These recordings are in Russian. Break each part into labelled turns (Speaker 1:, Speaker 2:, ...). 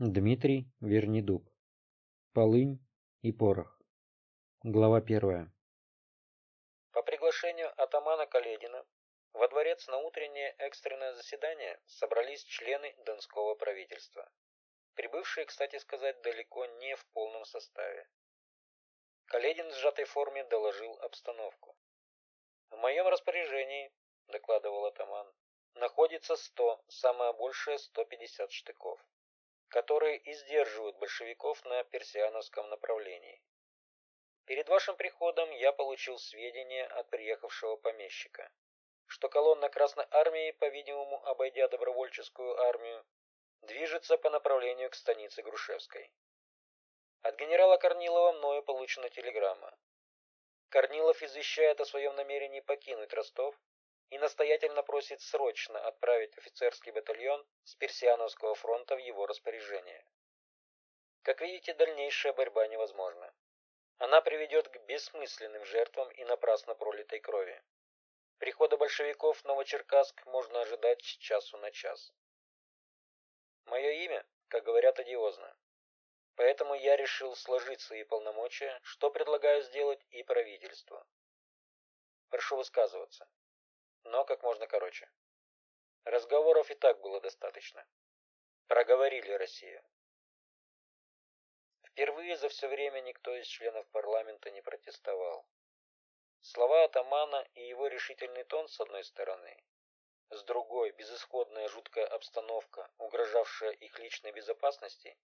Speaker 1: Дмитрий Вернедуб. Полынь и порох. Глава первая.
Speaker 2: По приглашению атамана Каледина во дворец на утреннее экстренное заседание собрались члены Донского правительства, прибывшие, кстати сказать, далеко не в полном составе. Каледин в сжатой форме доложил обстановку. «В моем распоряжении», — докладывал атаман, — «находится 100, самое большее 150 штыков которые и сдерживают большевиков на персиановском направлении. Перед вашим приходом я получил сведения от приехавшего помещика, что колонна Красной Армии, по-видимому, обойдя добровольческую армию, движется по направлению к станице Грушевской. От генерала Корнилова мною получена телеграмма. Корнилов извещает о своем намерении покинуть Ростов и настоятельно просит срочно отправить офицерский батальон с Персиановского фронта в его распоряжение. Как видите, дальнейшая борьба невозможна. Она приведет к бессмысленным жертвам и напрасно пролитой крови. Прихода большевиков в Новочеркасск можно ожидать с часу на час. Мое имя, как говорят, одиозно. Поэтому я решил сложить свои полномочия, что предлагаю сделать и правительству. Прошу высказываться но как можно короче. Разговоров и так было достаточно. Проговорили Россию. Впервые за все время никто из членов парламента не протестовал. Слова атамана и его решительный тон с одной стороны, с другой безысходная жуткая обстановка, угрожавшая их личной безопасности,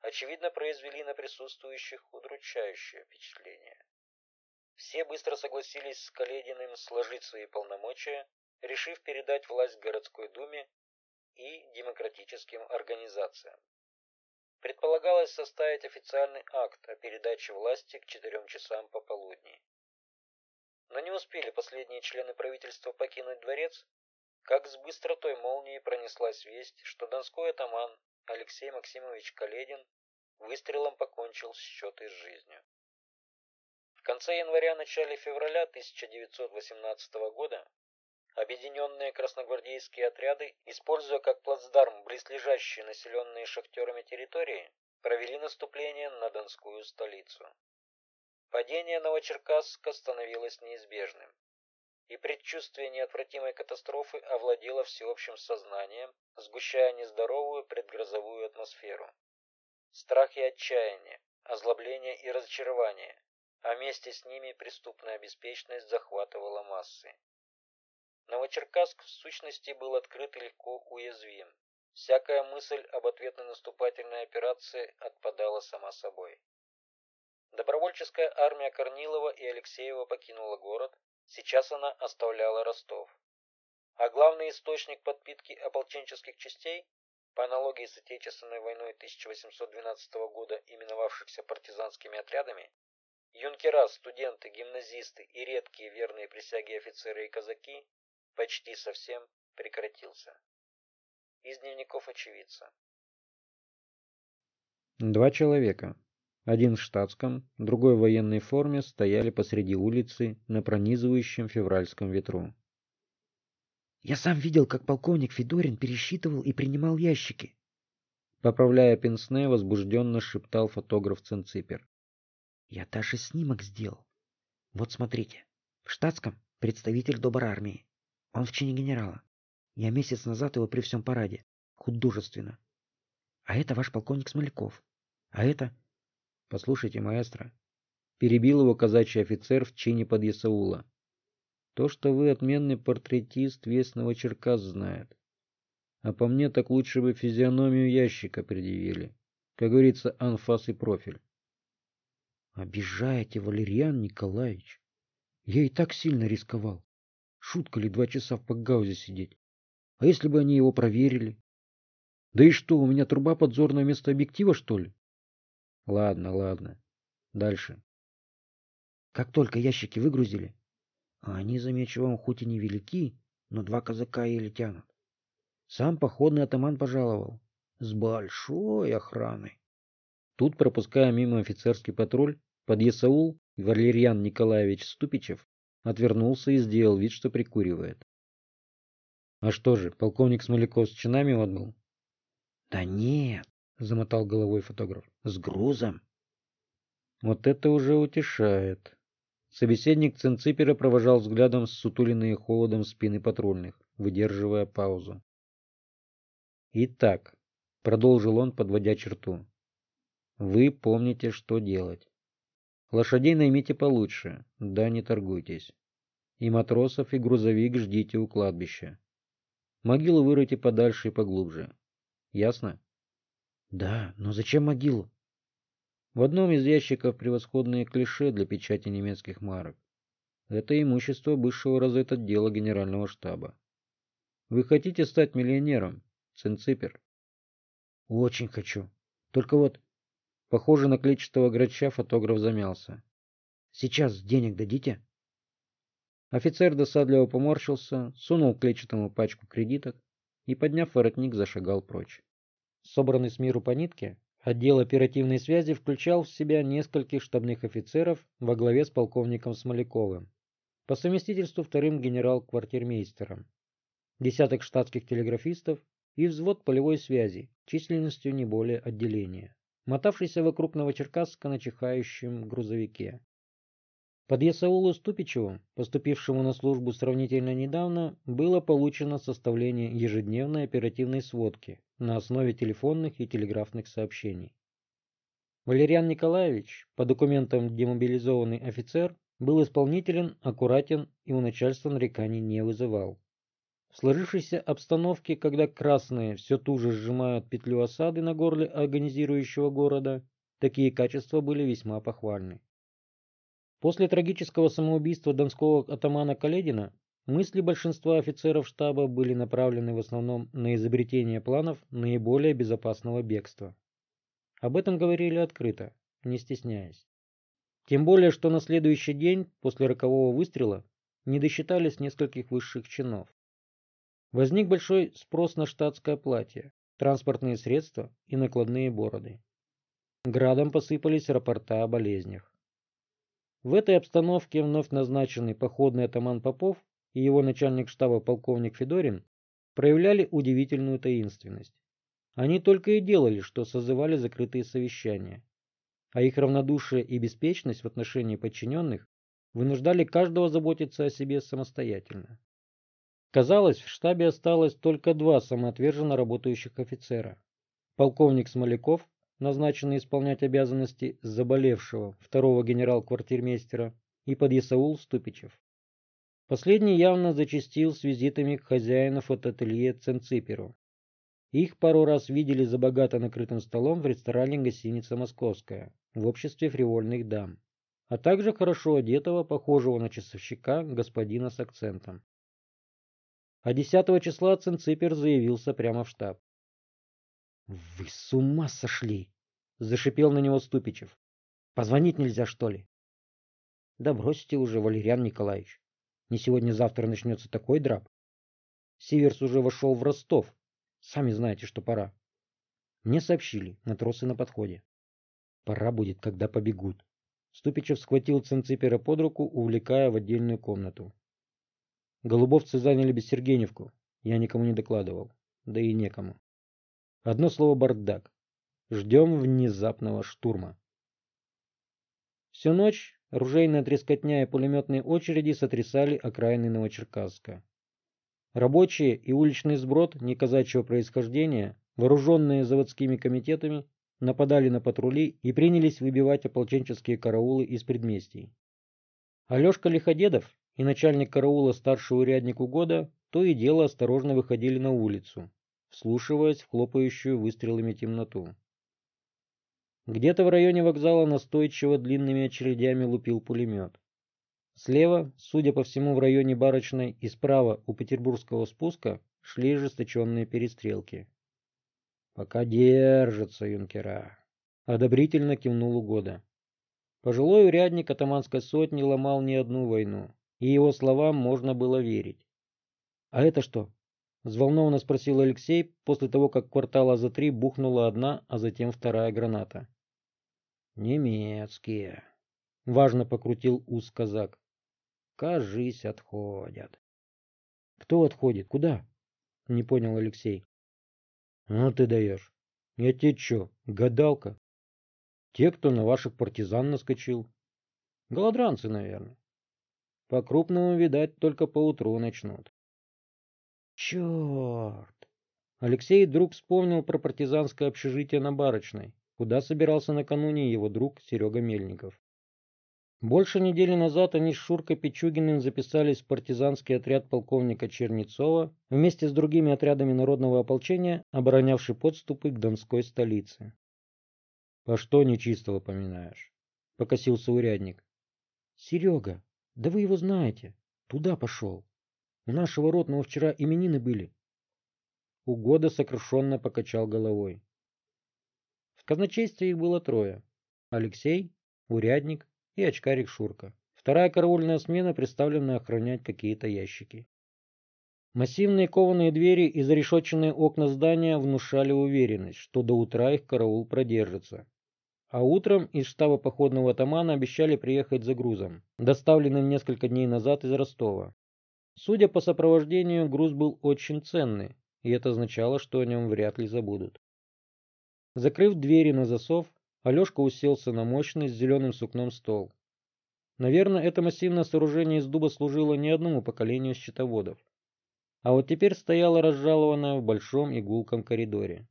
Speaker 2: очевидно произвели на присутствующих удручающее впечатление. Все быстро согласились с Калединым сложить свои полномочия, решив передать власть городской думе и демократическим организациям. Предполагалось составить официальный акт о передаче власти к четырем часам пополудни. Но не успели последние члены правительства покинуть дворец, как с быстротой молнии пронеслась весть, что донской атаман Алексей Максимович Каледин выстрелом покончил счеты с жизнью. В конце января-начале февраля 1918 года объединенные красногвардейские отряды, используя как плацдарм близлежащие населенные шахтерами территории, провели наступление на Донскую столицу. Падение Новочеркасска становилось неизбежным, и предчувствие неотвратимой катастрофы овладело всеобщим сознанием, сгущая нездоровую предгрозовую атмосферу. Страх и отчаяние, озлобление и разочарование а вместе с ними преступная беспечность захватывала массы. Новочеркасск в сущности был открыт и легко уязвим. Всякая мысль об ответной наступательной операции отпадала сама собой. Добровольческая армия Корнилова и Алексеева покинула город, сейчас она оставляла Ростов. А главный источник подпитки ополченческих частей, по аналогии с Отечественной войной 1812 года, именовавшихся партизанскими отрядами, Юнкера, студенты, гимназисты и редкие верные присяги офицеры и казаки почти совсем прекратился. Из дневников очевидца.
Speaker 1: Два человека, один в штатском, другой в военной форме, стояли посреди улицы на пронизывающем февральском ветру.
Speaker 3: «Я сам видел, как полковник Федорин пересчитывал и принимал ящики»,
Speaker 1: Поправляя пенсне, возбужденно шептал фотограф Ценципер.
Speaker 3: Я даже снимок сделал. Вот смотрите. В штатском представитель доброй армии. Он в чине генерала. Я месяц назад его при всем параде. Художественно. А это ваш полковник Смоляков. А это...
Speaker 1: Послушайте, маэстро. Перебил его казачий офицер в чине подъясаула. То, что вы отменный портретист, весь Новочеркас знает. А по мне так лучше бы физиономию ящика предъявили. Как говорится, анфас и профиль.
Speaker 3: Обижаете, Валерьян Николаевич. Я и так сильно рисковал. Шутка ли два часа в пакгаузе сидеть? А если бы они его проверили? Да и что, у меня труба подзорная вместо объектива, что ли?
Speaker 1: Ладно, ладно. Дальше.
Speaker 3: Как только ящики выгрузили, а они, замечу вам, хоть и невелики, но два казака еле тянут. Сам походный атаман пожаловал. С большой охраной.
Speaker 1: Тут, пропуская мимо офицерский патруль, подъясаул Валерьян Николаевич Ступичев отвернулся и сделал вид, что прикуривает. А что же, полковник Смоляков с чинами отбыл?
Speaker 3: Да нет,
Speaker 1: замотал головой фотограф.
Speaker 3: С грузом?
Speaker 1: Вот это уже утешает. Собеседник Цинципера провожал взглядом сутуленные холодом спины патрульных, выдерживая паузу. Итак, продолжил он, подводя черту. Вы помните, что делать. Лошадей наймите получше, да не торгуйтесь. И матросов, и грузовик ждите у кладбища. Могилу выройте подальше и поглубже. Ясно?
Speaker 3: Да, но зачем могилу?
Speaker 1: В одном из ящиков превосходные клише для печати немецких марок. Это имущество бывшего разведотдела генерального штаба. Вы хотите стать миллионером, Цинципер?
Speaker 3: Очень хочу. Только вот
Speaker 1: Похоже на клетчатого грача фотограф замялся.
Speaker 3: «Сейчас денег дадите?»
Speaker 1: Офицер досадливо поморщился, сунул клетчатому пачку кредиток и, подняв воротник, зашагал прочь. Собранный с миру по нитке, отдел оперативной связи включал в себя нескольких штабных офицеров во главе с полковником Смоляковым, по совместительству вторым генерал-квартирмейстером, десяток штатских телеграфистов и взвод полевой связи численностью не более отделения мотавшийся вокруг Новочеркасска на чихающем грузовике. Под Ясаулу Ступичеву, поступившему на службу сравнительно недавно, было получено составление ежедневной оперативной сводки на основе телефонных и телеграфных сообщений. Валериан Николаевич, по документам демобилизованный офицер, был исполнителен, аккуратен и у начальства нареканий не вызывал. В сложившейся обстановке, когда красные все туже сжимают петлю осады на горле организирующего города, такие качества были весьма похвальны. После трагического самоубийства донского атамана Каледина мысли большинства офицеров штаба были направлены в основном на изобретение планов наиболее безопасного бегства. Об этом говорили открыто, не стесняясь. Тем более, что на следующий день после рокового выстрела не досчитались нескольких высших чинов. Возник большой спрос на штатское платье, транспортные средства и накладные бороды. Градом посыпались рапорта о болезнях. В этой обстановке вновь назначенный походный атаман Попов и его начальник штаба полковник Федорин проявляли удивительную таинственность. Они только и делали, что созывали закрытые совещания, а их равнодушие и беспечность в отношении подчиненных вынуждали каждого заботиться о себе самостоятельно. Казалось, в штабе осталось только два самоотверженно работающих офицера. Полковник Смоляков, назначенный исполнять обязанности заболевшего второго генерал-квартирмейстера, и подъясаул Ступичев. Последний явно зачастил с визитами к хозяину фотоателье Ценциперу. Их пару раз видели за богато накрытым столом в ресторане гостиница «Московская» в обществе фривольных дам, а также хорошо одетого, похожего на часовщика, господина с акцентом. А 10 числа Цинципер заявился прямо в штаб.
Speaker 3: «Вы с ума сошли!» — зашипел на него Ступичев. «Позвонить нельзя, что ли?» «Да бросьте уже, Валериан Николаевич. Не сегодня-завтра начнется такой драп. Сиверс уже вошел в Ростов. Сами знаете, что пора. Мне сообщили, матросы на подходе. Пора будет, когда побегут». Ступичев схватил Цинципера под руку, увлекая в отдельную комнату. Голубовцы заняли Бессергеневку. Я никому не докладывал. Да и некому. Одно слово бардак. Ждем внезапного штурма. Всю ночь ружейная трескотня и пулеметные очереди сотрясали окраины Новочеркасска. Рабочие и уличный сброд неказачьего происхождения, вооруженные заводскими комитетами, нападали на патрули и принялись выбивать ополченческие караулы из предместий. Алешка Лиходедов, и начальник караула старший урядник угода то и дело осторожно выходили на улицу, вслушиваясь в хлопающую выстрелами темноту. Где-то в районе вокзала настойчиво длинными очередями лупил пулемет. Слева, судя по всему, в районе Барочной и справа у Петербургского спуска шли ожесточенные перестрелки. «Пока держатся юнкера», — одобрительно кивнул угода. Пожилой урядник атаманской сотни ломал не одну войну и его словам можно было верить. «А это что?» — взволнованно спросил Алексей после того, как квартала за три бухнула одна, а затем вторая граната. «Немецкие», — важно покрутил ус казак. «Кажись, отходят». «Кто отходит? Куда?» — не понял Алексей. «Ну ты даешь.
Speaker 1: Я тебе чё, гадалка? Те, кто на ваших партизан наскочил. Голодранцы, наверное. По-крупному, видать, только поутру начнут.
Speaker 3: Черт!
Speaker 1: Алексей вдруг вспомнил про партизанское общежитие на Барочной, куда собирался накануне его друг Серега Мельников. Больше недели назад они с Шуркой Пичугиным записались в партизанский отряд полковника Чернецова вместе с другими отрядами народного ополчения, оборонявший подступы к Донской столице. — По что нечистого поминаешь? — покосился урядник.
Speaker 3: — Серега, да вы его знаете. Туда пошел. У нашего ротного вчера именины были.
Speaker 1: Угода сокрушенно покачал головой. В казначействе их было трое. Алексей, урядник и очкарик Шурка. Вторая караульная смена представлена охранять какие-то ящики. Массивные кованые двери и зарешоченные окна здания внушали уверенность, что до утра их караул продержится. А утром из штаба походного атамана обещали приехать за грузом, доставленным несколько дней назад из Ростова. Судя по сопровождению, груз был очень ценный, и это означало, что о нем вряд ли забудут. Закрыв двери на засов, Алешка уселся на мощный с зеленым сукном стол. Наверное, это массивное сооружение из дуба служило не одному поколению счетоводов. А вот теперь стояло разжалованное в большом игулком коридоре.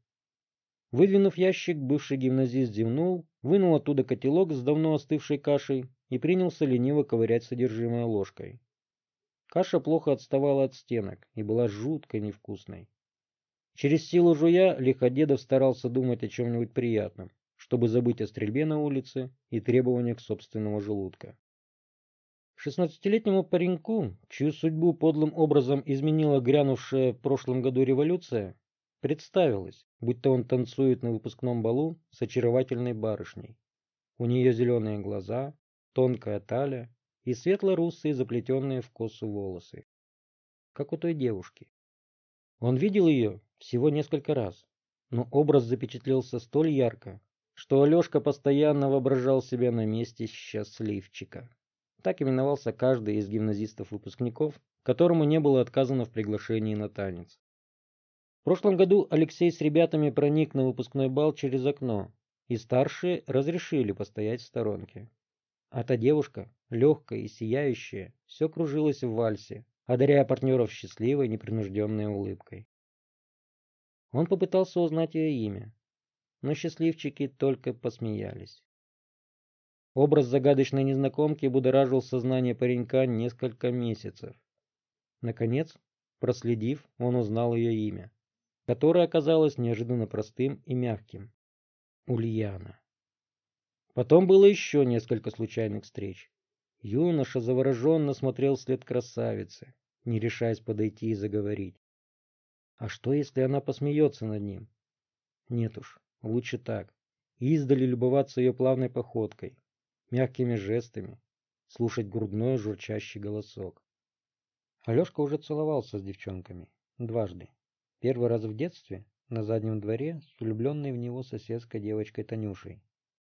Speaker 1: Выдвинув ящик, бывший гимназист зевнул, вынул оттуда котелок с давно остывшей кашей и принялся лениво ковырять содержимое ложкой. Каша плохо отставала от стенок и была жутко невкусной. Через силу жуя Лиходедов старался думать о чем-нибудь приятном, чтобы забыть о стрельбе на улице и требованиях собственного желудка. Шестнадцатилетнему пареньку, чью судьбу подлым образом изменила грянувшая в прошлом году революция, представилось, будто он танцует на выпускном балу с очаровательной барышней. У нее зеленые глаза, тонкая талия и светло-русые заплетенные в косу волосы. Как у той девушки. Он видел ее всего несколько раз, но образ запечатлелся столь ярко, что Алешка постоянно воображал себя на месте счастливчика. Так именовался каждый из гимназистов-выпускников, которому не было отказано в приглашении на танец. В прошлом году Алексей с ребятами проник на выпускной бал через окно, и старшие разрешили постоять в сторонке. А та девушка, легкая и сияющая, все кружилась в вальсе, одаряя партнеров счастливой, непринужденной улыбкой. Он попытался узнать ее имя, но счастливчики только посмеялись. Образ загадочной незнакомки будоражил сознание паренька несколько месяцев. Наконец, проследив, он узнал ее имя, которое оказалось неожиданно простым и мягким. Ульяна. Потом было еще несколько случайных встреч. Юноша завороженно смотрел вслед красавицы, не решаясь подойти и заговорить. А что, если она посмеется над ним? Нет уж, Лучше так. Издали любоваться ее плавной походкой, мягкими жестами, слушать грудной журчащий голосок. Алешка уже целовался с девчонками. Дважды. Первый раз в детстве, на заднем дворе, с влюбленной в него соседской девочкой Танюшей.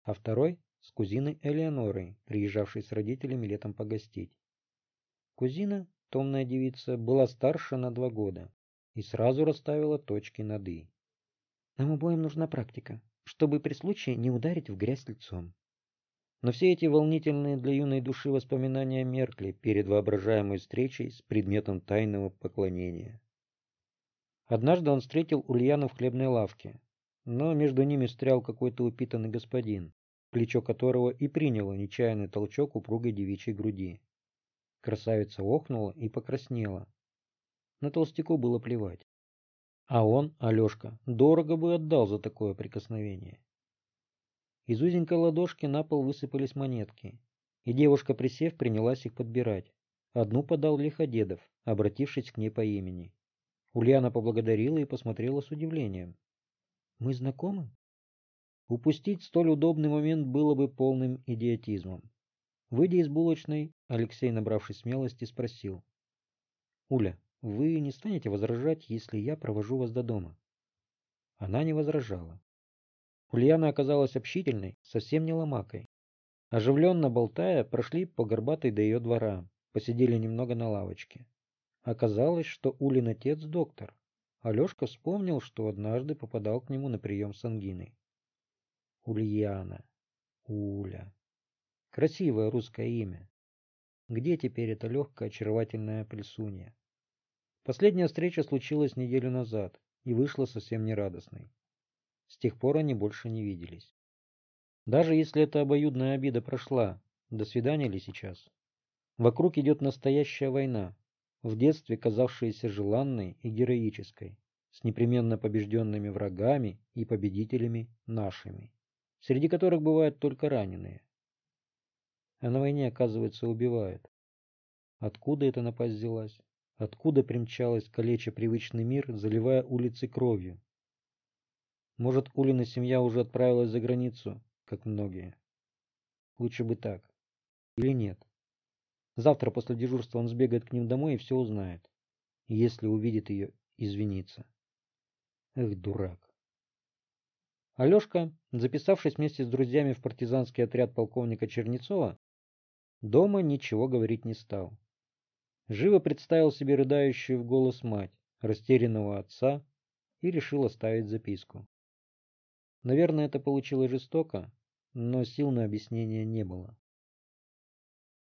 Speaker 1: А второй с кузиной Элеонорой, приезжавшей с родителями летом погостить. Кузина, томная девица, была старше на два года и сразу расставила точки над «и».
Speaker 3: Нам обоим нужна практика, чтобы при случае не ударить в грязь лицом.
Speaker 1: Но все эти волнительные для юной души воспоминания меркли перед воображаемой встречей с предметом тайного поклонения. Однажды он встретил Ульяну в хлебной лавке, но между ними встрял какой-то упитанный господин, плечо которого и приняло нечаянный толчок упругой девичьей груди. Красавица охнула и покраснела. На толстяку было плевать. А он, Алешка, дорого бы отдал за такое прикосновение. Из узенькой ладошки на пол высыпались монетки, и девушка, присев, принялась их подбирать. Одну подал Лиходедов, обратившись к ней по имени. Ульяна поблагодарила и посмотрела с удивлением. «Мы знакомы?» Упустить столь удобный момент было бы полным идиотизмом. Выйдя из булочной, Алексей, набравшись смелости, спросил. «Уля, вы не станете возражать, если я провожу вас до дома?» Она не возражала. Ульяна оказалась общительной, совсем не ломакой. Оживленно болтая, прошли по горбатой до ее двора, посидели немного на лавочке. Оказалось, что Улин отец доктор, Алешка вспомнил, что однажды попадал к нему на прием с ангиной. Ульяна. Уля. Красивое русское имя. Где теперь эта легкая очаровательная плесунья? Последняя встреча случилась неделю назад и вышла совсем нерадостной. С тех пор они больше не виделись. Даже если эта обоюдная обида прошла, до свидания ли сейчас? Вокруг идет настоящая война, в детстве казавшаяся желанной и героической, с непременно побежденными врагами и победителями нашими, среди которых бывают только раненые. А на войне, оказывается, убивают. Откуда эта напасть взялась? Откуда примчалась калеча привычный мир, заливая улицы кровью? Может, Улина семья уже отправилась за границу, как многие? Лучше бы так. Или нет? Завтра после дежурства он сбегает к ним домой и все узнает. Если увидит ее, извинится. Эх, дурак. Алешка, записавшись вместе с друзьями в партизанский отряд полковника Чернецова, дома ничего говорить не стал. Живо представил себе рыдающую в голос мать, растерянного отца, и решил оставить записку. Наверное, это получилось жестоко, но сил на объяснение не было.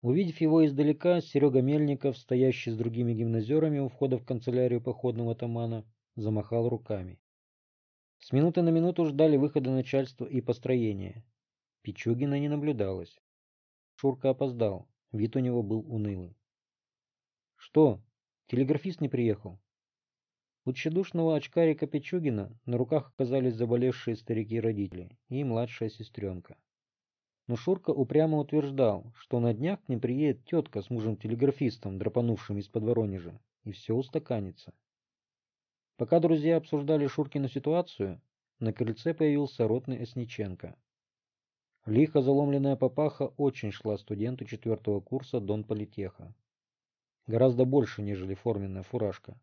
Speaker 1: Увидев его издалека, Серега Мельников, стоящий с другими гимназерами у входа в канцелярию походного атамана, замахал руками. С минуты на минуту ждали выхода начальства и построения. Пичугина не наблюдалось. Шурка опоздал, вид у него был унылый. Что, телеграфист не приехал? У тщедушного очкарика Пичугина на руках оказались заболевшие старики-родители и младшая сестренка. Но Шурка упрямо утверждал, что на днях к ним приедет тетка с мужем-телеграфистом, драпанувшим из-под Воронежа, и все устаканится. Пока друзья обсуждали Шуркину ситуацию, на крыльце появился ротный Осниченко. Лихо заломленная папаха очень шла студенту четвертого курса Дон Политеха гораздо больше, нежели форменная фуражка.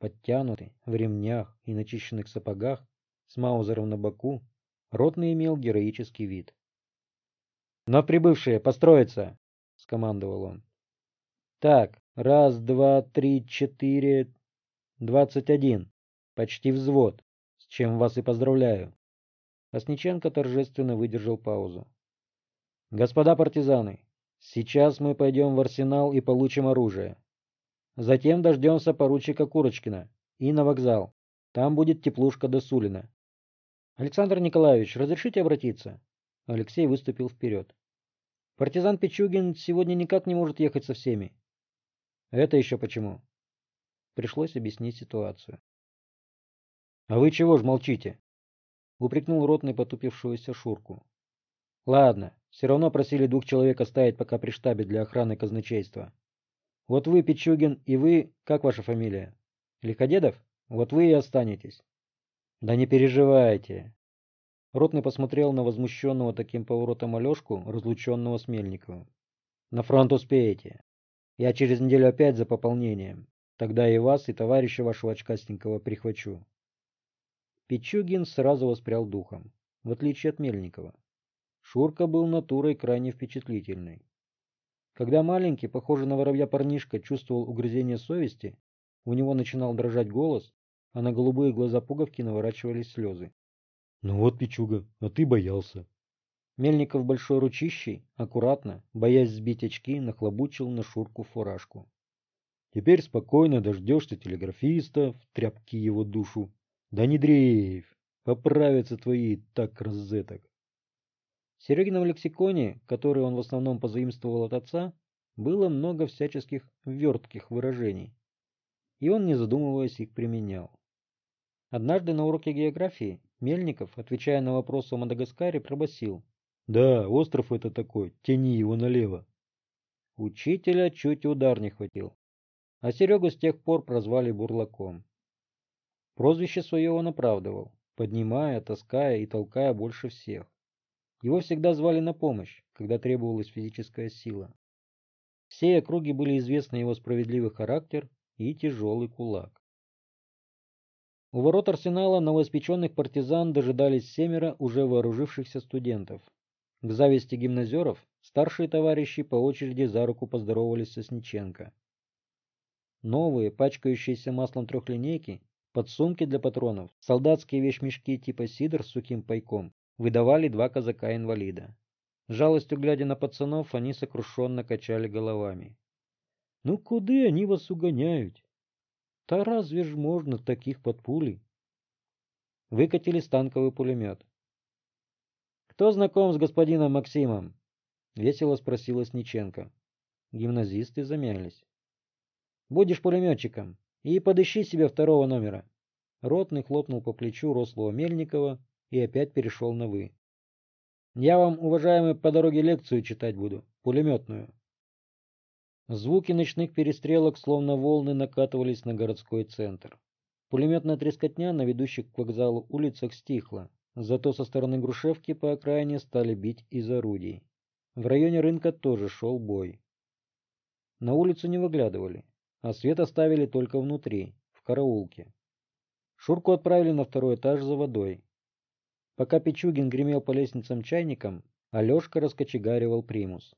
Speaker 1: Подтянутый, в ремнях и начищенных сапогах, с маузером на боку, ротный имел героический вид. «Но прибывшие, построиться!» — скомандовал он. «Так, раз, два, три, четыре, двадцать один. Почти взвод, с чем вас и поздравляю». Осниченко торжественно выдержал паузу. «Господа партизаны, Сейчас мы пойдем в арсенал и получим оружие. Затем дождемся поручика Курочкина и на вокзал. Там будет теплушка до Сулина. Александр Николаевич, разрешите обратиться? Алексей выступил вперед. Партизан Пичугин сегодня никак не может ехать со всеми. Это еще почему? Пришлось объяснить ситуацию. А вы чего ж молчите? Упрекнул ротный потупившуюся Шурку. Ладно, все равно просили двух человек оставить пока при штабе для охраны казначейства. Вот вы, Пичугин, и вы, как ваша фамилия? Лиходедов? Вот вы и останетесь. Да не переживайте. Ротный посмотрел на возмущенного таким поворотом Алешку, разлученного с Мельниковым. На фронт успеете. Я через неделю опять за пополнением. Тогда и вас, и товарища вашего очкастенького прихвачу. Пичугин сразу воспрял духом, в отличие от Мельникова. Шурка был натурой крайне впечатлительной. Когда маленький, похожий на воробья парнишка, чувствовал угрызение совести, у него начинал дрожать голос, а на голубые глаза пуговки наворачивались слезы. «Ну вот, Пичуга, а ты боялся». Мельников большой ручищей, аккуратно, боясь сбить очки, нахлобучил на Шурку фуражку. «Теперь спокойно дождешься телеграфиста, в тряпки его душу. Да не дрейф, поправятся твои так розеток. В Серегином лексиконе, который он в основном позаимствовал от отца, было много всяческих вертких выражений, и он, не задумываясь, их применял. Однажды на уроке географии Мельников, отвечая на вопрос о Мадагаскаре, пробасил: «Да, остров это такой, тяни его налево». Учителя чуть удар не хватил, а Серегу с тех пор прозвали Бурлаком. Прозвище свое он оправдывал, поднимая, таская и толкая больше всех. Его всегда звали на помощь, когда требовалась физическая сила. Все округи были известны его справедливый характер и тяжелый кулак. У ворот арсенала новоиспеченных партизан дожидались семеро уже вооружившихся студентов. К зависти гимназеров старшие товарищи по очереди за руку поздоровались со Сниченко. Новые, пачкающиеся маслом трехлинейки, подсумки для патронов, солдатские вещмешки типа сидр с сухим пайком выдавали два казака-инвалида. Жалостью глядя на пацанов, они сокрушенно качали головами. «Ну куды они вас угоняют? Та разве ж можно таких под пули?» Выкатили станковый пулемет. «Кто знаком с господином Максимом?» — весело спросила Сниченко. Гимназисты замялись. «Будешь пулеметчиком и подыщи себе второго номера». Ротный хлопнул по плечу рослого Мельникова и опять перешел на «вы». Я вам, уважаемый, по дороге лекцию читать буду, пулеметную. Звуки ночных перестрелок, словно волны, накатывались на городской центр. Пулеметная трескотня на ведущих к вокзалу улицах стихла, зато со стороны Грушевки по окраине стали бить из орудий. В районе рынка тоже шел бой. На улицу не выглядывали, а свет оставили только внутри, в караулке. Шурку отправили на второй этаж за водой, Пока Пичугин гремел по лестницам чайником, Алешка раскочегаривал примус.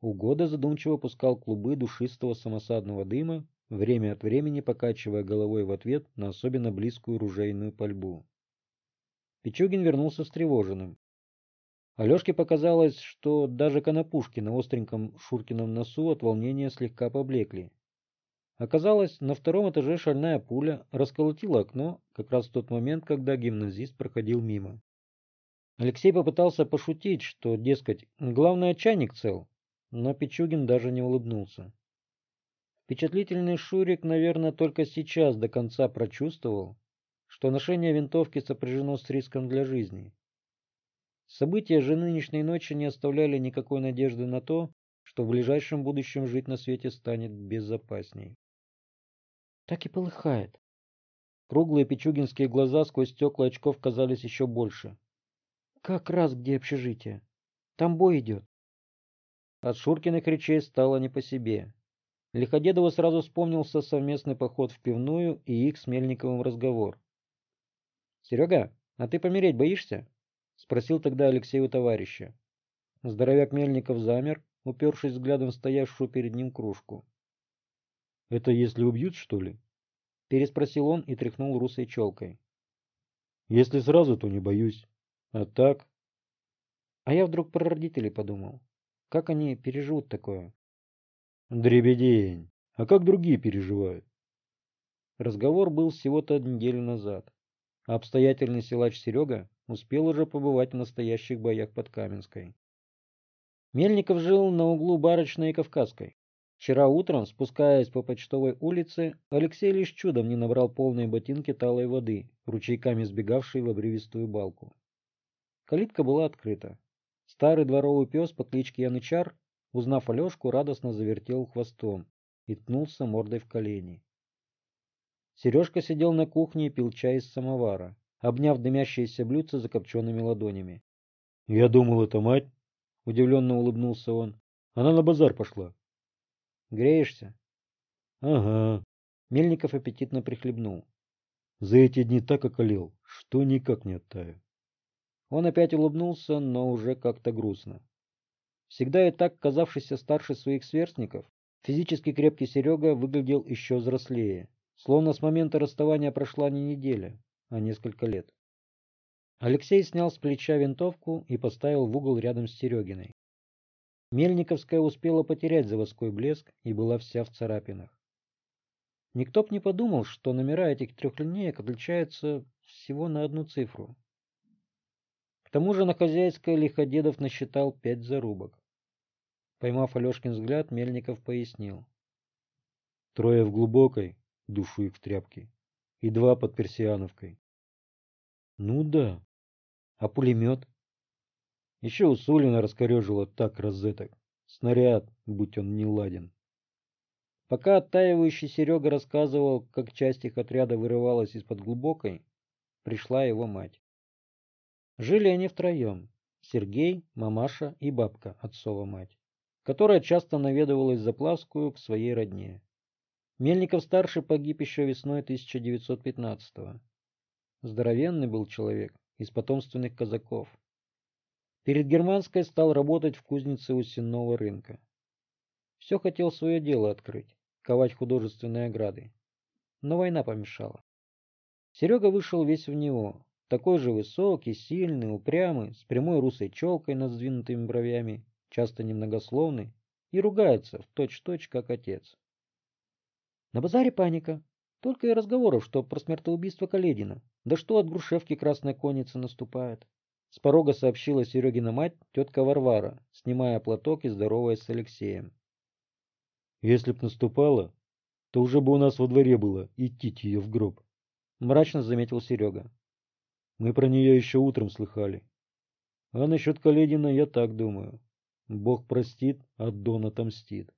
Speaker 1: Угода задумчиво пускал клубы душистого самосадного дыма, время от времени покачивая головой в ответ на особенно близкую ружейную пальбу. Пичугин вернулся встревоженным. Алешке показалось, что даже конопушки на остреньком Шуркином носу от волнения слегка поблекли. Оказалось, на втором этаже шальная пуля расколотила окно как раз в тот момент, когда гимназист проходил мимо. Алексей попытался пошутить, что, дескать, главное чайник цел, но Пичугин даже не улыбнулся. Впечатлительный Шурик, наверное, только сейчас до конца прочувствовал, что ношение винтовки сопряжено с риском для жизни. События же нынешней ночи не оставляли никакой надежды на то, что в ближайшем будущем жить на свете станет безопасней. Так и полыхает. Круглые пичугинские глаза сквозь стекла очков казались еще больше. Как раз где общежитие. Там бой идет. От Шуркиных речей стало не по себе. Лиходедову сразу вспомнился совместный поход в пивную и их с Мельниковым разговор. «Серега, а ты помереть боишься?» — спросил тогда Алексей у товарища. Здоровяк Мельников замер, упершись взглядом в стоявшую перед ним кружку. Это если убьют, что ли? Переспросил он и тряхнул русой челкой. Если сразу, то не боюсь. А так? А я вдруг про родителей подумал. Как они переживут такое? Дребедень. А как другие переживают? Разговор был всего-то неделю назад. А обстоятельный силач Серега успел уже побывать в настоящих боях под Каменской. Мельников жил на углу Барочной и Кавказской. Вчера утром, спускаясь по почтовой улице, Алексей лишь чудом не набрал полные ботинки талой воды, ручейками сбегавшей в обрывистую балку. Калитка была открыта. Старый дворовый пес по кличке Янычар, узнав Алешку, радостно завертел хвостом и ткнулся мордой в колени. Сережка сидел на кухне и пил чай из самовара, обняв дымящиеся блюдца закопченными ладонями. — Я думал, это мать, — удивленно улыбнулся он. — Она на базар пошла. Греешься? Ага. Мельников аппетитно прихлебнул. За эти дни так околел, что никак не оттаю. Он опять улыбнулся, но уже как-то грустно. Всегда и так казавшийся старше своих сверстников, физически крепкий Серега выглядел еще взрослее, словно с момента расставания прошла не неделя, а несколько лет. Алексей снял с плеча винтовку и поставил в угол рядом с Серегиной. Мельниковская успела потерять заводской блеск и была вся в царапинах. Никто б не подумал, что номера этих трехлинеек отличаются всего на одну цифру. К тому же на хозяйской Лиходедов насчитал пять зарубок. Поймав Алешкин взгляд, Мельников пояснил. Трое в глубокой, душу их в тряпке, и два под персиановкой. Ну да. А пулемет? Еще у Сулина раскорежило так розеток. Снаряд, будь он не ладен. Пока оттаивающий Серега рассказывал, как часть их отряда вырывалась из-под глубокой, пришла его мать. Жили они втроем. Сергей, мамаша и бабка, отцова мать, которая часто наведывалась за Плавскую к своей родне. Мельников-старший погиб еще весной 1915-го. Здоровенный был человек, из потомственных казаков. Перед Германской стал работать в кузнице у сенного рынка. Все хотел свое дело открыть, ковать художественные ограды. Но война помешала. Серега вышел весь в него, такой же высокий, сильный, упрямый, с прямой русой челкой над сдвинутыми бровями, часто немногословный, и ругается в точь-точь, как отец. На базаре паника. Только и разговоров, что про смертоубийство Каледина. Да что от Грушевки красная конница наступает. С порога сообщила Серегина мать, тетка Варвара, снимая платок и здороваясь с Алексеем.
Speaker 4: Если б наступала, то уже бы у нас во дворе было идти ее в гроб.
Speaker 1: Мрачно заметил Серега.
Speaker 4: Мы про нее еще утром слыхали. А насчет Каледина я так думаю. Бог простит, а Дон отомстит.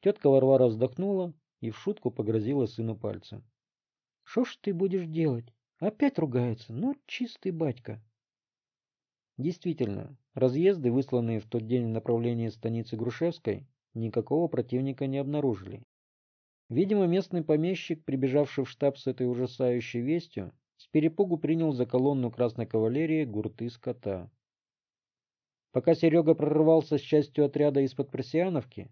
Speaker 1: Тетка Варвара вздохнула и в шутку погрозила сыну пальцем.
Speaker 3: — Что ж ты будешь делать? Опять ругается. Ну, чистый батька.
Speaker 1: Действительно, разъезды, высланные в тот день в направлении станицы Грушевской, никакого противника не обнаружили. Видимо, местный помещик, прибежавший в штаб с этой ужасающей вестью, с перепугу принял за колонну красной кавалерии гурты скота. Пока Серега прорывался с частью отряда из-под Персиановки,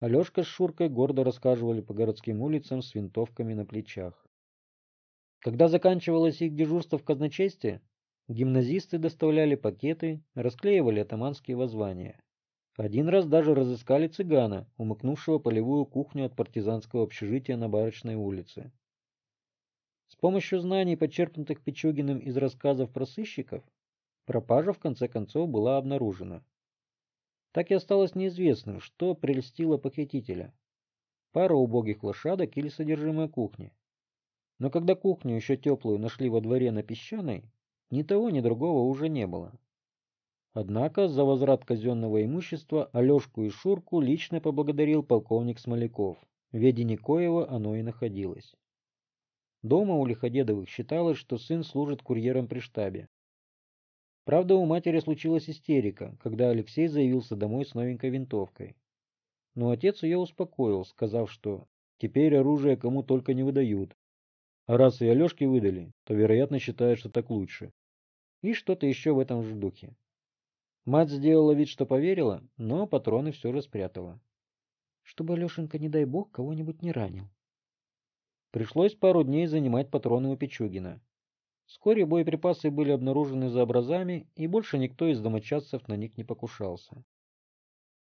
Speaker 1: Алешка с Шуркой гордо рассказывали по городским улицам с винтовками на плечах. Когда заканчивалось их дежурство в казначействе, Гимназисты доставляли пакеты, расклеивали атаманские воззвания. Один раз даже разыскали цыгана, умыкнувшего полевую кухню от партизанского общежития на Барочной улице. С помощью знаний, почерпнутых Пичугиным из рассказов про сыщиков, пропажа в конце концов была обнаружена. Так и осталось неизвестным, что прельстило похитителя. Пара убогих лошадок или содержимое кухни. Но когда кухню еще теплую нашли во дворе на Песчаной, ни того, ни другого уже не было. Однако за возврат казенного имущества Алешку и Шурку лично поблагодарил полковник Смоляков. В ведении Коева оно и находилось. Дома у Лиходедовых считалось, что сын служит курьером при штабе. Правда, у матери случилась истерика, когда Алексей заявился домой с новенькой винтовкой. Но отец ее успокоил, сказав, что теперь оружие кому только не выдают. А раз и Алешке выдали, то, вероятно, считают, что так лучше и что-то еще в этом же духе. Мать сделала вид, что поверила, но патроны все же спрятала.
Speaker 3: Чтобы Алешенька, не дай бог, кого-нибудь не ранил.
Speaker 1: Пришлось пару дней занимать патроны у Пичугина. Вскоре боеприпасы были обнаружены за образами, и больше никто из домочадцев на них не покушался.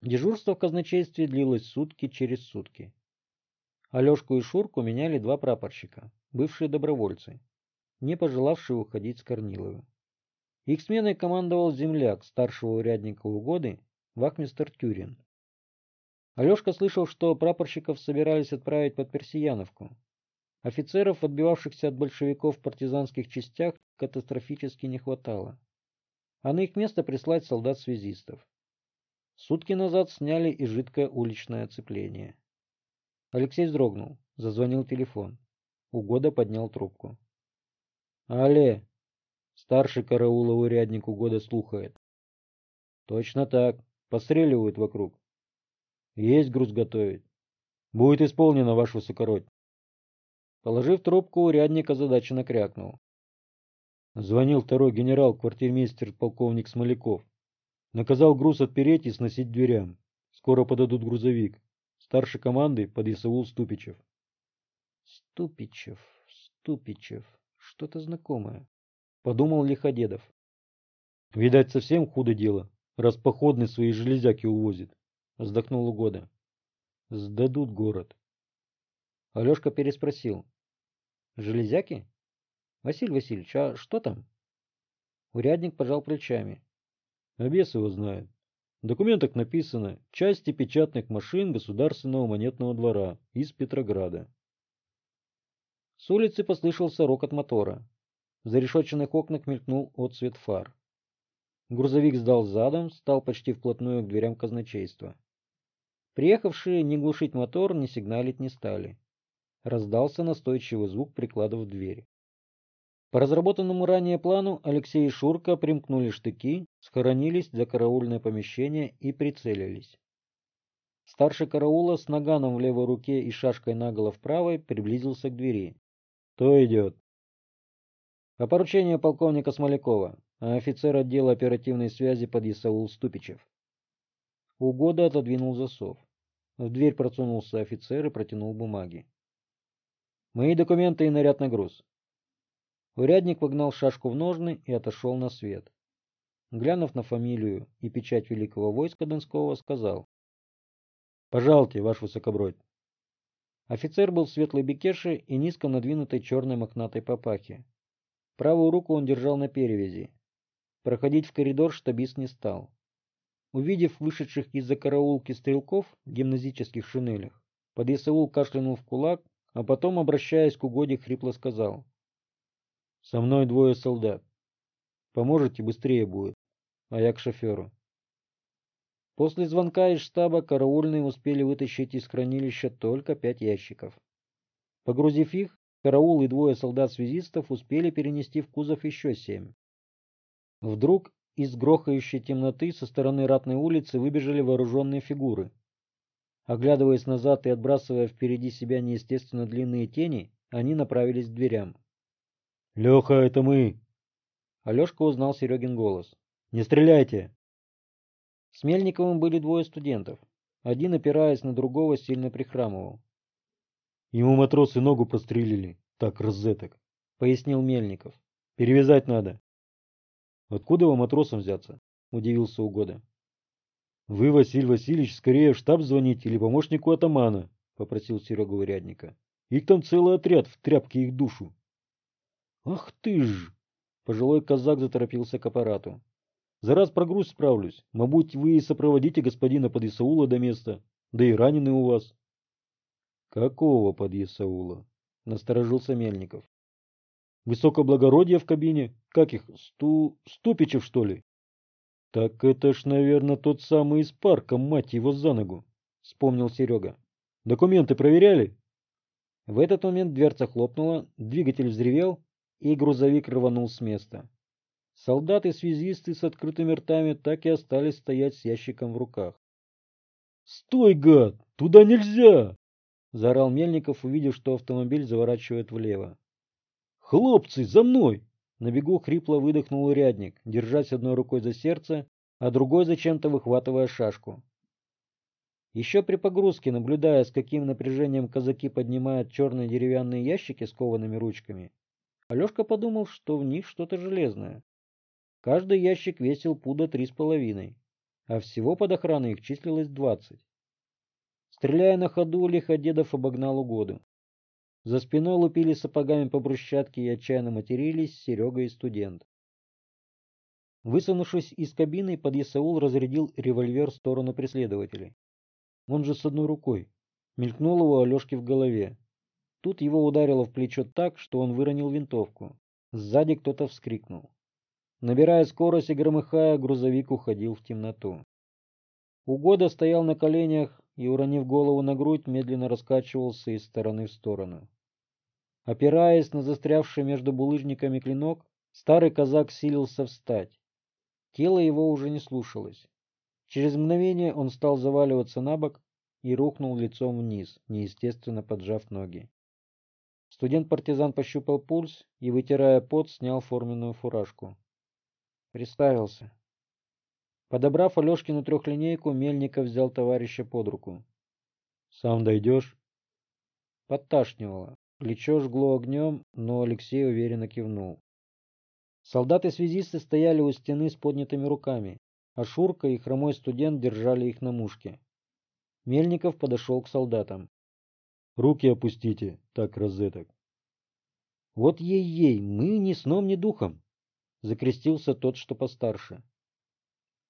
Speaker 1: Дежурство в казначействе длилось сутки через сутки. Алешку и Шурку меняли два прапорщика, бывшие добровольцы, не пожелавшие уходить с Корниловым. Их сменой командовал земляк старшего урядника угоды вахмистер Тюрин. Алешка слышал, что прапорщиков собирались отправить под Персияновку. Офицеров, отбивавшихся от большевиков в партизанских частях, катастрофически не хватало. А на их место прислать солдат-связистов. Сутки назад сняли и жидкое уличное оцепление. Алексей вздрогнул. Зазвонил телефон. Угода поднял трубку. «Алле, Старший караула уряднику года слухает. Точно так. Постреливают вокруг. Есть груз готовить. Будет исполнено, ваш высокородь. Положив трубку, урядник озадаченно крякнул. Звонил второй генерал, квартирмейстер полковник Смоляков. Наказал груз отпереть и сносить дверям. Скоро подадут грузовик. Старший команды подъясаул Ступичев.
Speaker 3: Ступичев, Ступичев, что-то знакомое
Speaker 1: подумал Лиходедов. Видать, совсем худо дело, раз походный свои железяки увозит, вздохнул Угода. Сдадут город. Алешка переспросил. Железяки? Василий Васильевич, а что там? Урядник пожал плечами. А его знает. В документах написано «Части печатных машин Государственного монетного двора из Петрограда». С улицы послышался рокот мотора. В зарешоченных окнах мелькнул отсвет фар. Грузовик сдал задом, стал почти вплотную к дверям казначейства. Приехавшие ни глушить мотор, ни сигналить не стали. Раздался настойчивый звук прикладов в дверь. По разработанному ранее плану Алексей и Шурка примкнули штыки, схоронились за караульное помещение и прицелились. Старший караула с наганом в левой руке и шашкой наголо в правой приблизился к двери. «Кто идет?» По поручению полковника Смолякова, а офицер отдела оперативной связи под Исаул Ступичев. Угода отодвинул засов. В дверь просунулся офицер и протянул бумаги. Мои документы и наряд на груз. Урядник вогнал шашку в ножны и отошел на свет. Глянув на фамилию и печать великого войска Донского, сказал. «Пожалуйте, ваш высокобродь». Офицер был в светлой бекеше и низко надвинутой черной мохнатой папахе. Правую руку он держал на перевязи. Проходить в коридор штабист не стал. Увидев вышедших из-за караулки стрелков в гимназических шинелях, подъясаул кашлянул в кулак, а потом, обращаясь к угоде, хрипло сказал. «Со мной двое солдат. Поможете, быстрее будет, а я к шоферу». После звонка из штаба караульные успели вытащить из хранилища только пять ящиков. Погрузив их, караул и двое солдат-связистов успели перенести в кузов еще семь. Вдруг из грохающей темноты со стороны ратной улицы выбежали вооруженные фигуры. Оглядываясь назад и отбрасывая впереди себя неестественно длинные тени, они направились к дверям.
Speaker 4: «Леха, это мы!»
Speaker 1: Алешка узнал Серегин голос.
Speaker 4: «Не стреляйте!»
Speaker 1: С Мельниковым были двое студентов. Один, опираясь на другого, сильно прихрамывал.
Speaker 4: «Ему матросы ногу прострелили, так розеток», —
Speaker 1: пояснил Мельников.
Speaker 4: «Перевязать надо».
Speaker 1: Откуда вам матросам взяться? Удивился Угода.
Speaker 4: Вы, Василий Васильевич, скорее в штаб звоните или помощнику атамана, попросил Серега урядника. Их там целый отряд в тряпке их душу.
Speaker 1: Ах ты ж! Пожилой казак заторопился к аппарату.
Speaker 4: За раз про груз справлюсь. Мабуть, вы и сопроводите господина подъясаула до места. Да и раненый у вас.
Speaker 1: Какого подъясаула? Насторожился Мельников.
Speaker 4: Высокоблагородие в кабине. Как их? Сту... Ступичев, что ли? Так это ж, наверное, тот самый из парка, мать его за ногу, вспомнил Серега. Документы проверяли?
Speaker 1: В этот момент дверца хлопнула, двигатель взревел, и грузовик рванул с места. Солдаты-связисты с открытыми ртами так и остались стоять с ящиком в руках.
Speaker 4: «Стой, гад! Туда нельзя!»
Speaker 1: — заорал Мельников, увидев, что автомобиль заворачивает влево.
Speaker 4: «Хлопцы, за мной!»
Speaker 1: На бегу хрипло выдохнул урядник, держась одной рукой за сердце, а другой зачем-то выхватывая шашку. Еще при погрузке, наблюдая, с каким напряжением казаки поднимают черные деревянные ящики с коваными ручками, Алешка подумал, что в них что-то железное. Каждый ящик весил пуда три с половиной, а всего под охраной их числилось двадцать. Стреляя на ходу, Лиходедов обогнал угоду. За спиной лупили сапогами по брусчатке и отчаянно матерились Серега и студент. Высунувшись из кабины, подъясаул разрядил револьвер в сторону преследователей. Он же с одной рукой. Мелькнул его Алешке в голове. Тут его ударило в плечо так, что он выронил винтовку. Сзади кто-то вскрикнул. Набирая скорость и громыхая, грузовик уходил в темноту. Угода стоял на коленях и, уронив голову на грудь, медленно раскачивался из стороны в сторону. Опираясь на застрявший между булыжниками клинок, старый казак силился встать. Тело его уже не слушалось. Через мгновение он стал заваливаться на бок и рухнул лицом вниз, неестественно поджав ноги. Студент-партизан пощупал пульс и, вытирая пот, снял форменную фуражку. Приставился. Подобрав Алешкину трехлинейку, Мельников взял товарища под руку.
Speaker 4: — Сам дойдешь?
Speaker 1: Подташнивало. Плечо жгло огнем, но Алексей уверенно кивнул. Солдаты-связисты стояли у стены с поднятыми руками, а Шурка и хромой студент держали их на мушке. Мельников подошел к солдатам.
Speaker 4: «Руки опустите, так розеток».
Speaker 1: «Вот ей-ей, мы ни сном, ни духом!» — закрестился тот, что постарше.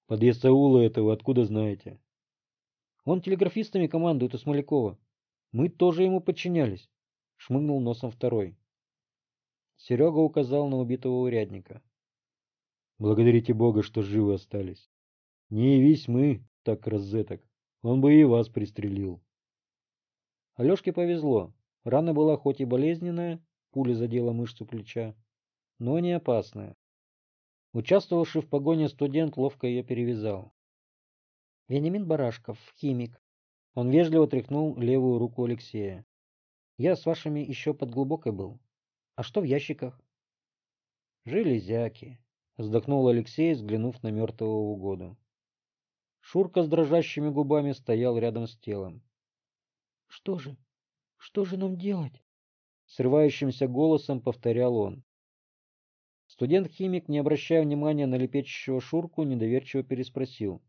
Speaker 4: «Подъезд аула этого откуда знаете?»
Speaker 1: «Он телеграфистами командует у Смолякова. Мы тоже ему подчинялись шмыгнул носом второй. Серега указал на убитого урядника.
Speaker 4: Благодарите Бога, что живы остались. Не явись мы, так розеток, он бы и вас пристрелил.
Speaker 1: Алешке повезло. Рана была хоть и болезненная, пуля задела мышцу плеча, но не опасная. Участвовавший в погоне студент ловко ее перевязал. Вениамин Барашков, химик. Он вежливо тряхнул левую руку Алексея. Я с вашими еще под глубокой был. А что в ящиках? Железяки, вздохнул Алексей, взглянув на мертвого угоду. Шурка с дрожащими губами стоял рядом с телом. Что же? Что же нам делать? Срывающимся голосом повторял он. Студент-химик, не обращая внимания на лепечущего Шурку, недоверчиво переспросил.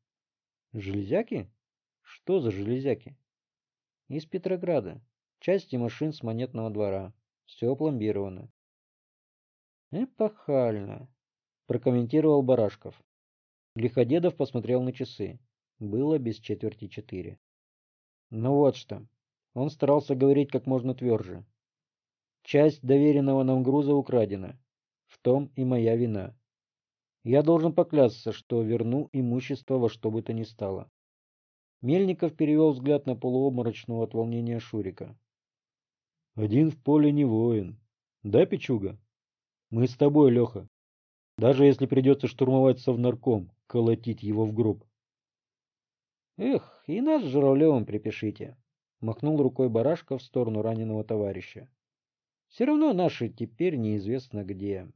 Speaker 1: «Железяки? Что за железяки?» «Из Петрограда. Части машин с монетного двора. Все опломбировано». «Эпохально», — прокомментировал Барашков. Лиходедов посмотрел на часы. Было без четверти четыре. Ну вот что. Он старался говорить как можно тверже. Часть доверенного нам груза украдена. В том и моя вина. Я должен поклясться, что верну имущество во что бы то ни стало. Мельников перевел взгляд на полуобморочного от волнения Шурика. «Один в поле не воин. Да, Пичуга? Мы с тобой, Леха. Даже если придется штурмовать совнарком, колотить его в гроб. Эх, и нас с Журавлевым припишите. Махнул рукой Барашка в сторону раненого товарища. Все равно наши теперь неизвестно где.